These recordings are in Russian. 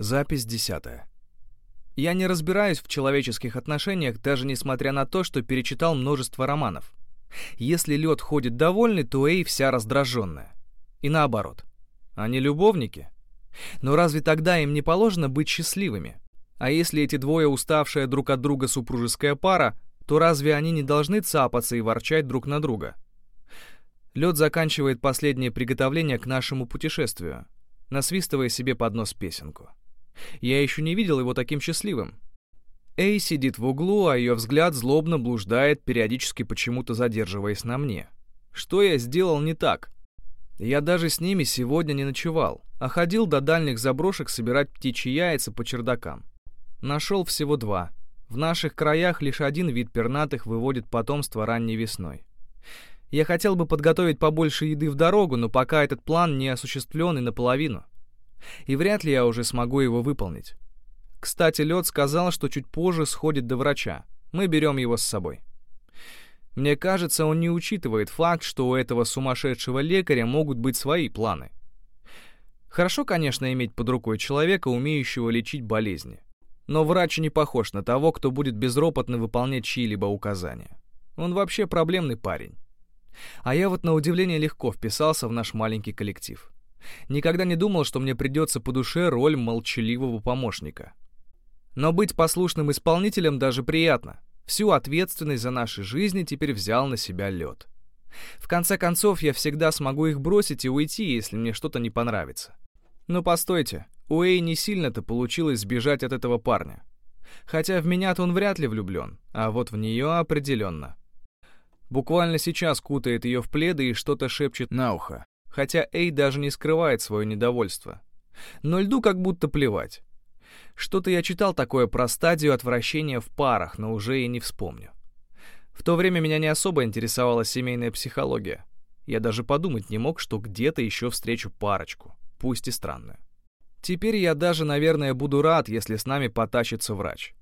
Запись десятая. Я не разбираюсь в человеческих отношениях, даже несмотря на то, что перечитал множество романов. Если лед ходит довольный, то Эй вся раздраженная. И наоборот. Они любовники? Но разве тогда им не положено быть счастливыми? А если эти двое уставшая друг от друга супружеская пара, то разве они не должны цапаться и ворчать друг на друга? Лед заканчивает последнее приготовление к нашему путешествию, насвистывая себе под нос песенку. Я еще не видел его таким счастливым. Эй сидит в углу, а ее взгляд злобно блуждает, периодически почему-то задерживаясь на мне. Что я сделал не так? Я даже с ними сегодня не ночевал, а ходил до дальних заброшек собирать птичьи яйца по чердакам. Нашел всего два. В наших краях лишь один вид пернатых выводит потомство ранней весной. Я хотел бы подготовить побольше еды в дорогу, но пока этот план не осуществлен и наполовину и вряд ли я уже смогу его выполнить. Кстати, Лед сказал, что чуть позже сходит до врача. Мы берем его с собой. Мне кажется, он не учитывает факт, что у этого сумасшедшего лекаря могут быть свои планы. Хорошо, конечно, иметь под рукой человека, умеющего лечить болезни. Но врач не похож на того, кто будет безропотно выполнять чьи-либо указания. Он вообще проблемный парень. А я вот на удивление легко вписался в наш маленький коллектив. Никогда не думал, что мне придется по душе роль молчаливого помощника. Но быть послушным исполнителем даже приятно. Всю ответственность за наши жизни теперь взял на себя лед. В конце концов, я всегда смогу их бросить и уйти, если мне что-то не понравится. Но постойте, у Эй не сильно-то получилось сбежать от этого парня. Хотя в меня-то он вряд ли влюблен, а вот в нее определенно. Буквально сейчас кутает ее в пледы и что-то шепчет на ухо хотя Эй даже не скрывает свое недовольство. Но льду как будто плевать. Что-то я читал такое про стадию отвращения в парах, но уже и не вспомню. В то время меня не особо интересовала семейная психология. Я даже подумать не мог, что где-то еще встречу парочку, пусть и странную. Теперь я даже, наверное, буду рад, если с нами потащится врач.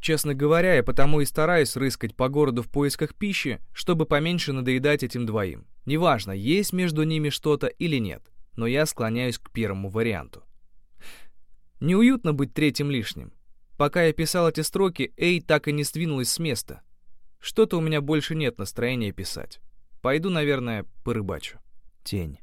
Честно говоря, я потому и стараюсь рыскать по городу в поисках пищи, чтобы поменьше надоедать этим двоим. Неважно, есть между ними что-то или нет, но я склоняюсь к первому варианту. Неуютно быть третьим лишним. Пока я писал эти строки, Эй так и не сдвинулась с места. Что-то у меня больше нет настроения писать. Пойду, наверное, порыбачу. Тень.